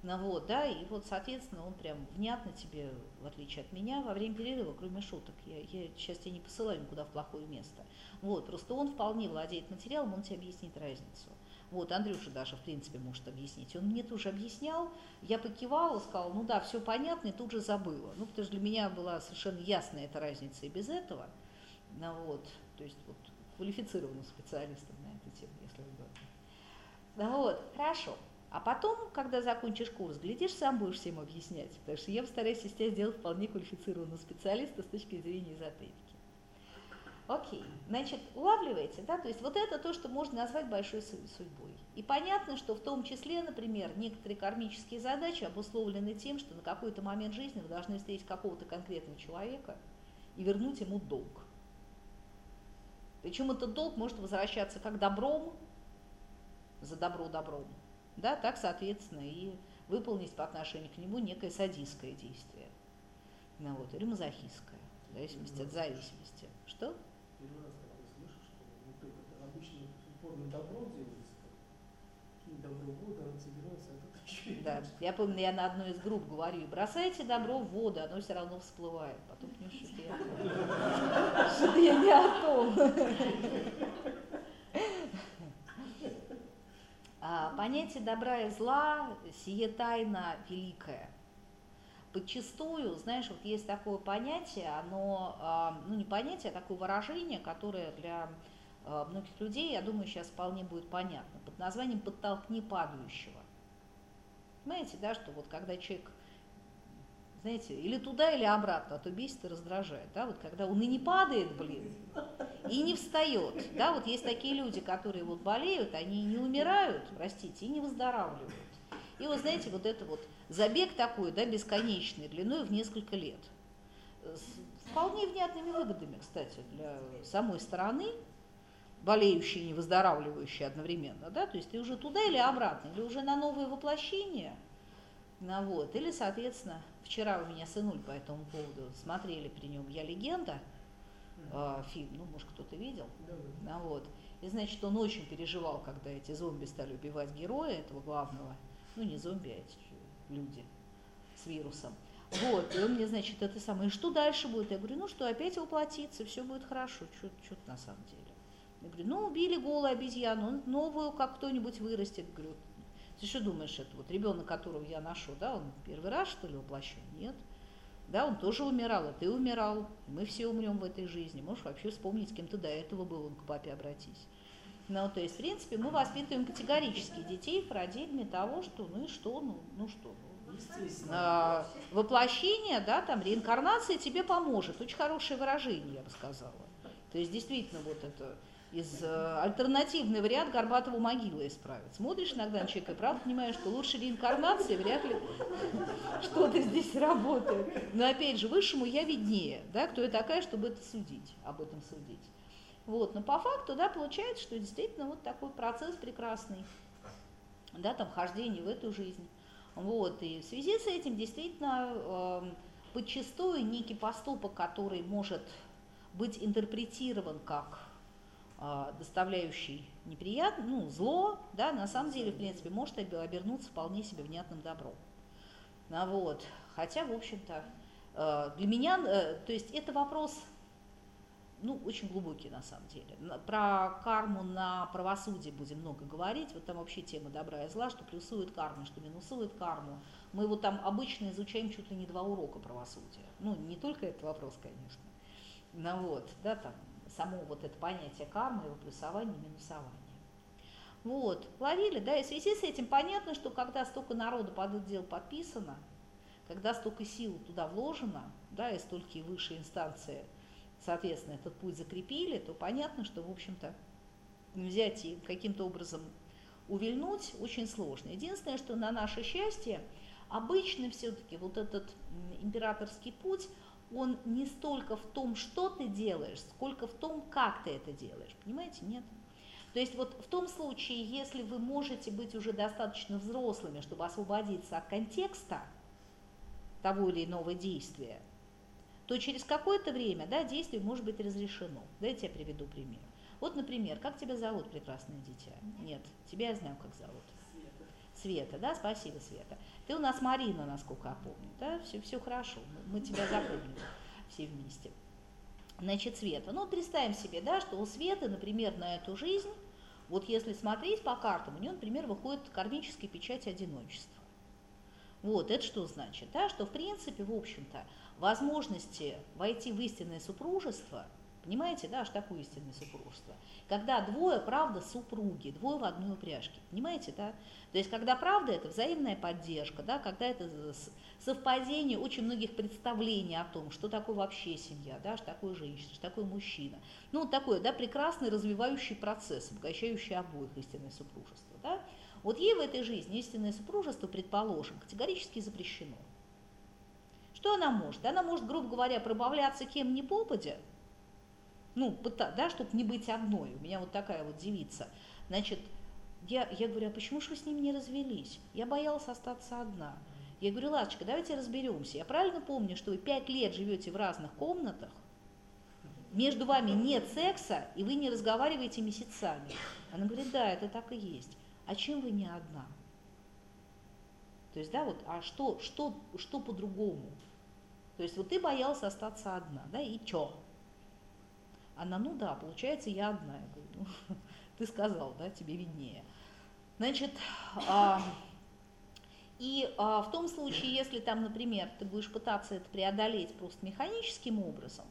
Ну вот, да, и вот, соответственно, он прям внятно тебе, в отличие от меня, во время перерыва, кроме шуток, я, я сейчас тебя не посылаю никуда в плохое место. Вот, просто он вполне владеет материалом, он тебе объяснит разницу. Вот, Андрюша даже, в принципе, может объяснить. Он мне тоже объяснял, я покивала, сказала, ну да, все понятно, и тут же забыла. Ну, потому что для меня была совершенно ясная эта разница и без этого. Ну, вот, то есть вот квалифицированным специалистом на эту тему, если угодно. Ну, вот, хорошо. А потом, когда закончишь курс, глядишь, сам будешь всем объяснять, потому что я постараюсь из тебя сделать вполне квалифицированного специалиста с точки зрения эзотерики. Окей, значит, улавливаете, да, то есть вот это то, что можно назвать большой судьбой. И понятно, что в том числе, например, некоторые кармические задачи обусловлены тем, что на какой-то момент жизни вы должны встретить какого-то конкретного человека и вернуть ему долг. Причем этот долг может возвращаться как добром, за добро добром, да, так, соответственно, и выполнить по отношению к нему некое садистское действие, ну, вот, или мазохистское. в зависимости от зависимости. Что? Первый раз такое слышу, что ну, это обычно упорно добро делается, добро в воду, оно собирается, а тут еще и Да, я помню, я на одной из групп говорю, бросайте добро в воду, оно все равно всплывает. Потом понимаешь, что я, что я не о том. А, понятие добра и зла сие тайна великая. Подчастую, знаешь, вот есть такое понятие, оно, а, ну не понятие, а такое выражение, которое для а, многих людей, я думаю, сейчас вполне будет понятно, под названием «подтолкни падающего». Понимаете, да, что вот когда человек знаете, или туда, или обратно, а то бесит и раздражает, да, вот когда он и не падает, блин, и не встает, да, вот есть такие люди, которые вот болеют, они не умирают, простите, и не выздоравливают. И вот знаете, вот это вот забег такой, да, бесконечный, длиной в несколько лет, с вполне внятными выгодами, кстати, для самой стороны, болеющей и не выздоравливающей одновременно, да, то есть ты уже туда или обратно, или уже на новое воплощение, ну, вот, или, соответственно, Вчера у меня сынуль по этому поводу смотрели при нем «Я легенда», э, фильм, ну, может, кто-то видел. Ну, вот. И, значит, он очень переживал, когда эти зомби стали убивать героя этого главного. Ну, не зомби, а люди с вирусом. Вот, и он мне, значит, это самое, и что дальше будет? Я говорю, ну что, опять воплотиться, все будет хорошо, что-то на самом деле. Я говорю, ну, убили голую обезьяну, новую как кто-нибудь вырастет. Говорю, ты что думаешь, это вот ребенок, которого я ношу, да, он первый раз, что ли, воплощен? Нет. Да, он тоже умирал, а ты умирал, мы все умрем в этой жизни. Можешь вообще вспомнить, с кем ты до этого был, он к папе обратись. Ну, то есть, в принципе, мы воспитываем категорически детей в парадигме того, что ну и что, ну, ну что, ну, а, воплощение, да, там, реинкарнация тебе поможет. Очень хорошее выражение, я бы сказала. То есть, действительно, вот это из э, альтернативный вариант Горбатову могилы исправить. Смотришь иногда на человека и правда понимаешь, что лучше реинкарнации вряд ли что-то здесь работает. Но опять же, высшему я виднее, да, кто я такая, чтобы это судить, об этом судить. Вот, но по факту, да, получается, что действительно вот такой процесс прекрасный, да, там хождение в эту жизнь. Вот, и в связи с этим действительно э, подчастую некий поступок, который может быть интерпретирован как а, доставляющий неприятно, ну, зло, да, на самом деле, в принципе, может обернуться вполне себе внятным добром. Ну, вот. Хотя, в общем-то, э, для меня, э, то есть это вопрос, ну, очень глубокий на самом деле. Про карму на правосудие будем много говорить. Вот там вообще тема добра и зла, что плюсует карму, что минусует карму. Мы его там обычно изучаем чуть ли не два урока правосудия. Ну, не только этот вопрос, конечно. Ну вот, да, там само вот это понятие кармы, его плюсование минусование. Вот, ловили, да, и в связи с этим понятно, что когда столько народу под это дело подписано, когда столько сил туда вложено, да, и столько высшие инстанции, соответственно, этот путь закрепили, то понятно, что, в общем-то, взять и каким-то образом увильнуть очень сложно. Единственное, что на наше счастье, обычно все-таки вот этот императорский путь, он не столько в том, что ты делаешь, сколько в том, как ты это делаешь. Понимаете, нет? То есть вот в том случае, если вы можете быть уже достаточно взрослыми, чтобы освободиться от контекста того или иного действия, то через какое-то время да, действие может быть разрешено. Дайте я приведу пример. Вот, например, как тебя зовут, прекрасное дитя? Нет, тебя я знаю, как зовут. Света, да, спасибо, Света. Ты у нас Марина, насколько я помню, да, все, все хорошо, мы тебя запомнили все вместе. Значит, Света, ну, представим себе, да, что у Светы, например, на эту жизнь, вот если смотреть по картам, у нее, например, выходит кармическая печать одиночества. Вот, это что значит? Да, что, в принципе, в общем-то, возможности войти в истинное супружество, понимаете, да, что такое истинное супружество? Когда двое, правда, супруги, двое в одной упряжке, понимаете, да? То есть, когда правда это взаимная поддержка, да, когда это совпадение очень многих представлений о том, что такое вообще семья, да, что такое женщина, что такое мужчина. Ну, вот такой, да, прекрасный развивающий процесс, обогащающий обоих истинное супружество, да. Вот ей в этой жизни истинное супружество, предположим, категорически запрещено. Что она может? Она может, грубо говоря, пробавляться кем ни попадя, ну, да, чтобы не быть одной. У меня вот такая вот девица. Значит, я, я говорю, а почему же вы с ним не развелись? Я боялась остаться одна. Я говорю, Ласточка, давайте разберемся. Я правильно помню, что вы пять лет живете в разных комнатах, между вами нет секса, и вы не разговариваете месяцами. Она говорит, да, это так и есть. А чем вы не одна? То есть, да, вот, а что, что, что по-другому? То есть, вот ты боялась остаться одна, да, и чё? Она, ну да, получается, я одна. Я говорю, ну, ты сказал, да, тебе виднее. Значит, а, и а, в том случае, если там, например, ты будешь пытаться это преодолеть просто механическим образом,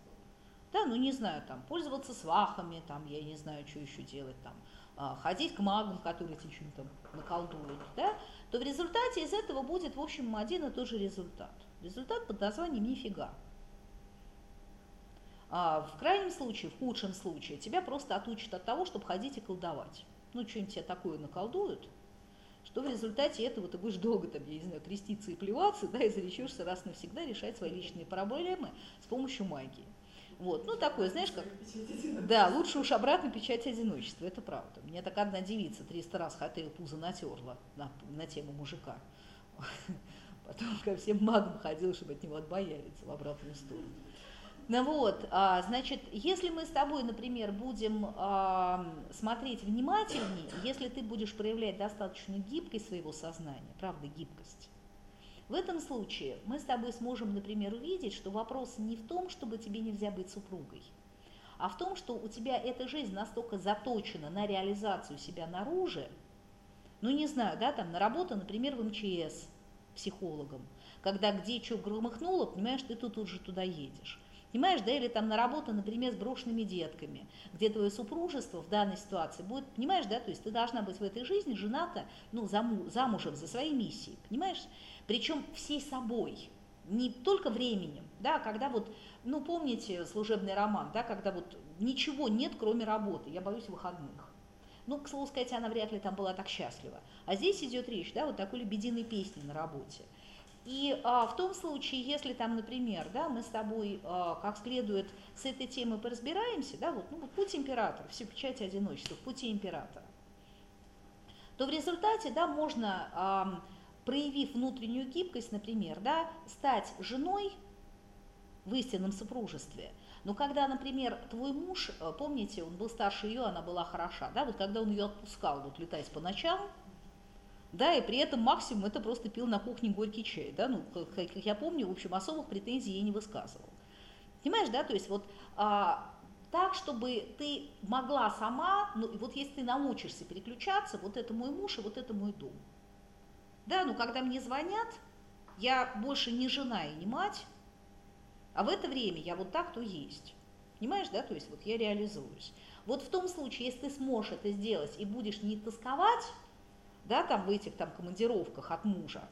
да, ну не знаю, там, пользоваться свахами, там, я не знаю, что еще делать, там, ходить к магам, которые тебе там наколдуют, да, то в результате из этого будет, в общем, один и тот же результат. Результат под названием «нифига». А в крайнем случае, в худшем случае, тебя просто отучат от того, чтобы ходить и колдовать. Ну, что-нибудь тебе такое наколдуют, что в результате этого ты будешь долго, там, я не знаю, креститься и плеваться, да, и заречешься раз навсегда решать свои личные проблемы с помощью магии. Вот, ну такое, знаешь, как... Да, лучше уж обратно печать одиночества, это правда. Мне так одна девица 300 раз хотела пузо натерла на, на тему мужика. Потом ко всем магам ходила, чтобы от него отбояриться в обратную сторону. Ну вот, а, значит, если мы с тобой, например, будем а, смотреть внимательнее, если ты будешь проявлять достаточно гибкость своего сознания, правда, гибкость, в этом случае мы с тобой сможем, например, увидеть, что вопрос не в том, чтобы тебе нельзя быть супругой, а в том, что у тебя эта жизнь настолько заточена на реализацию себя наружу, ну не знаю, да, там на работу, например, в МЧС психологом, когда где что громыхнуло, понимаешь, ты тут уже туда едешь. Понимаешь, да, или там на работу, например, с брошенными детками, где твое супружество в данной ситуации будет, понимаешь, да, то есть ты должна быть в этой жизни жената, ну, заму, замужем за своей миссией, понимаешь? причем всей собой, не только временем, да, когда вот, ну, помните служебный роман, да, когда вот ничего нет, кроме работы, я боюсь выходных. Ну, к слову сказать, она вряд ли там была так счастлива. А здесь идет речь, да, вот такой лебединой песни на работе. И а, в том случае, если там, например, да, мы с тобой а, как следует с этой темой поразбираемся, да, вот, ну, путь императора, все печати одиночества, в пути императора, то в результате, да, можно а, проявив внутреннюю гибкость, например, да, стать женой в истинном супружестве. Но когда, например, твой муж, э, помните, он был старше ее, она была хороша, да, вот когда он ее отпускал вот летать по ночам, да, и при этом максимум это просто пил на кухне горький чай, да, ну, как, как я помню, в общем, особых претензий ей не высказывал. Понимаешь, да, то есть вот а, так, чтобы ты могла сама, ну, вот если ты научишься переключаться, вот это мой муж и вот это мой дом. Да, ну когда мне звонят, я больше не жена и не мать, а в это время я вот так, то есть. Понимаешь, да, то есть вот я реализуюсь. Вот в том случае, если ты сможешь это сделать и будешь не тосковать, да, там в этих там командировках от мужа,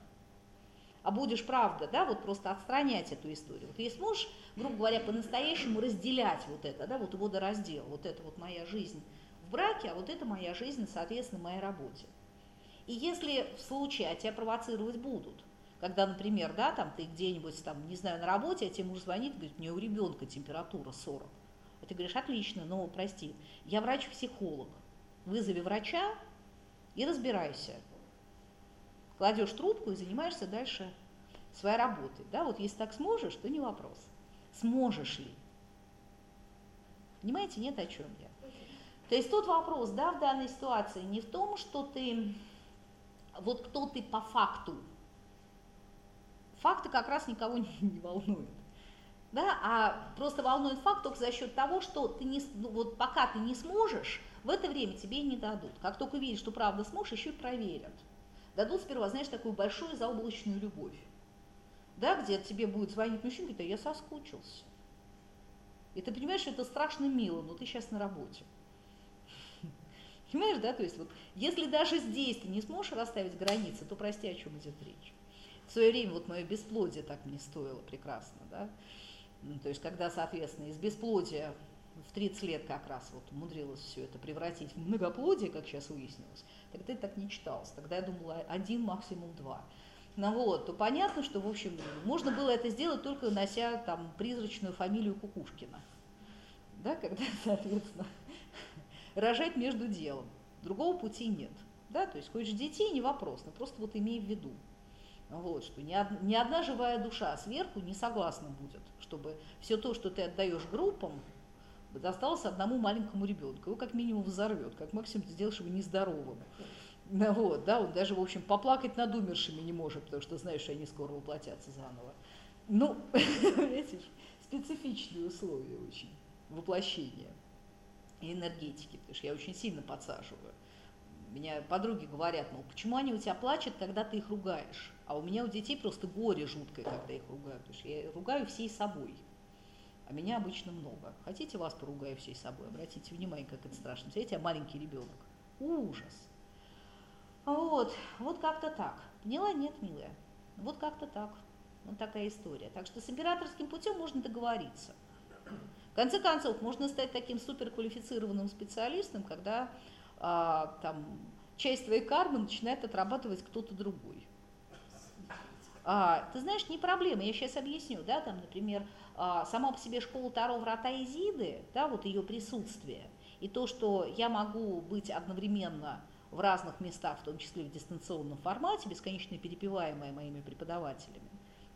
а будешь, правда, да, вот просто отстранять эту историю. Вот если сможешь, грубо говоря, по-настоящему разделять вот это, да, вот водораздел, вот это вот моя жизнь в браке, а вот это моя жизнь, соответственно, моей работе. И если в случае, а тебя провоцировать будут, когда, например, да, там ты где-нибудь, там, не знаю, на работе, а тебе муж звонит, говорит, мне у ребенка температура 40. А ты говоришь, отлично, но прости, я врач-психолог. Вызови врача и разбирайся. Кладешь трубку и занимаешься дальше своей работой. Да, вот если так сможешь, то не вопрос. Сможешь ли? Понимаете, нет о чем я. То есть тут вопрос, да, в данной ситуации не в том, что ты вот кто ты по факту. Факты как раз никого не, не волнуют. Да, а просто волнует факт только за счет того, что ты не, ну, вот пока ты не сможешь, в это время тебе не дадут. Как только увидят, что правда сможешь, еще и проверят. Дадут сперва, знаешь, такую большую заоблачную любовь. Да, где тебе будет звонить мужчина, говорит, а я соскучился. И ты понимаешь, что это страшно мило, но ты сейчас на работе. Понимаешь, да? То есть вот, если даже здесь ты не сможешь расставить границы, то прости, о чем идет речь. В свое время вот мое бесплодие так мне стоило прекрасно, да? Ну, то есть, когда, соответственно, из бесплодия в 30 лет как раз вот умудрилась все это превратить в многоплодие, как сейчас выяснилось, тогда это так не читалось. Тогда я думала один, максимум два. Ну вот, то понятно, что, в общем, можно было это сделать только нося там призрачную фамилию Кукушкина. Да, когда, соответственно, рожать между делом. Другого пути нет. Да? То есть хочешь детей, не вопрос, но просто вот имей в виду. Вот, что ни, од, ни одна живая душа сверху не согласна будет, чтобы все то, что ты отдаешь группам, досталось одному маленькому ребенку. Его как минимум взорвет, как максимум ты сделаешь его нездоровым. Ну, вот, да, он даже, в общем, поплакать над умершими не может, потому что знаешь, что они скоро воплотятся заново. Ну, эти специфичные условия очень воплощения и энергетики, потому что я очень сильно подсаживаю. Меня подруги говорят, ну почему они у тебя плачут, когда ты их ругаешь? А у меня у детей просто горе жуткое, когда их ругаю. Потому что я ругаю всей собой. Меня обычно много. Хотите, вас поругаю всей собой? Обратите внимание, как это страшно. Смотрите, я маленький ребенок. Ужас. Вот, вот как-то так. Поняла? Нет, милая. Вот как-то так. Вот такая история. Так что с императорским путем можно договориться. В конце концов, можно стать таким суперквалифицированным специалистом, когда а, там, часть твоей кармы начинает отрабатывать кто-то другой. А, ты знаешь, не проблема, я сейчас объясню, да, там, например, сама по себе школа Таро Врата Изиды, да, вот ее присутствие, и то, что я могу быть одновременно в разных местах, в том числе в дистанционном формате, бесконечно перепеваемая моими преподавателями,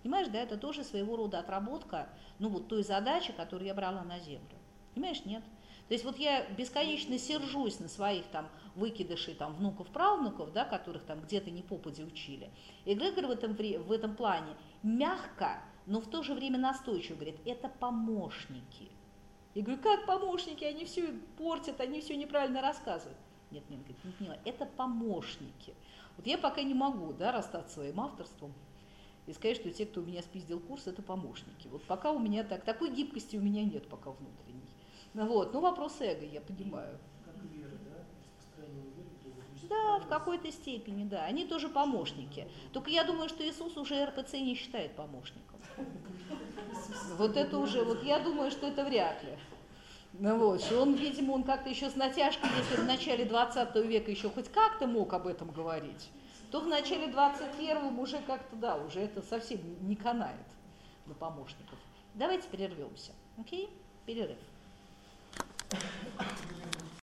понимаешь, да, это тоже своего рода отработка, ну, вот той задачи, которую я брала на землю. Понимаешь, нет? То есть вот я бесконечно сержусь на своих там выкидышей там внуков, правнуков, да, которых там где-то не попади учили. И Грегор в этом, в этом плане мягко, но в то же время настойчиво говорит, это помощники. Я говорю, как помощники, они все портят, они все неправильно рассказывают. Нет, нет, говорит, не поняла, это помощники. Вот я пока не могу, да, расстаться своим авторством и сказать, что те, кто у меня спиздил курс, это помощники. Вот пока у меня так, такой гибкости у меня нет пока внутренней. Ну вот, ну вопрос эго, я понимаю. Как вера, да? Веры. Да, в какой-то степени, да. Они тоже помощники. Только я думаю, что Иисус уже РПЦ не считает помощником. Вот это уже, вот я думаю, что это вряд ли. Ну вот, что он, видимо, он как-то еще с натяжкой, если в начале 20 века еще хоть как-то мог об этом говорить, то в начале 21 уже как-то, да, уже это совсем не канает на помощников. Давайте прервемся, окей? Перерыв.